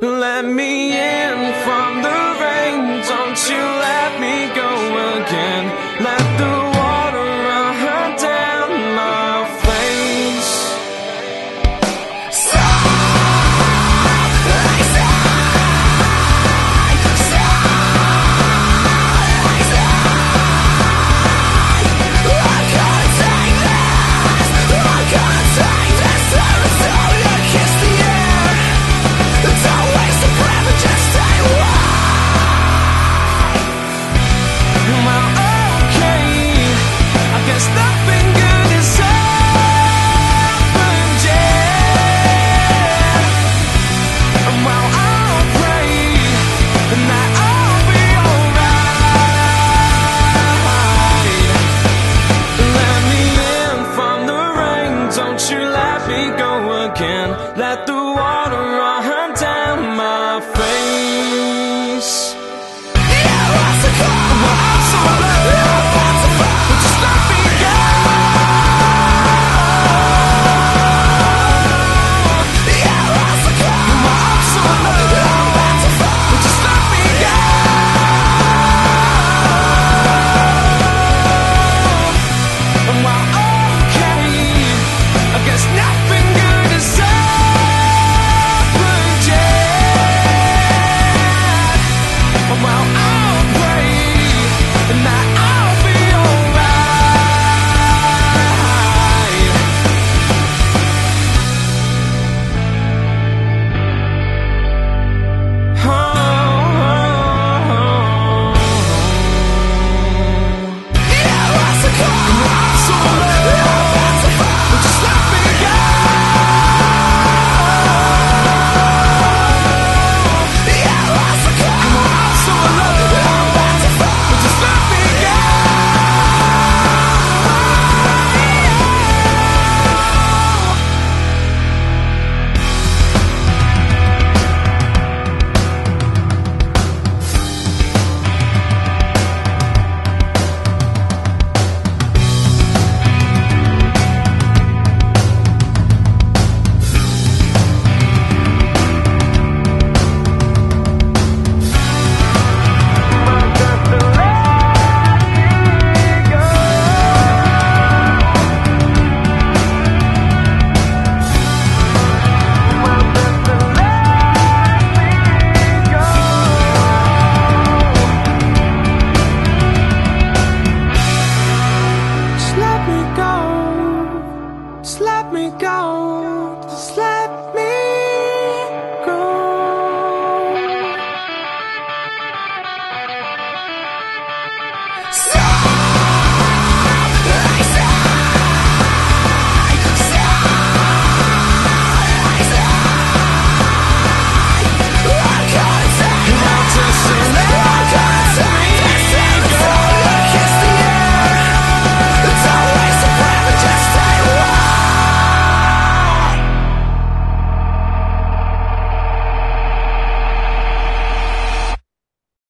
Let me in from the rain, don't you let me go again. Let the out around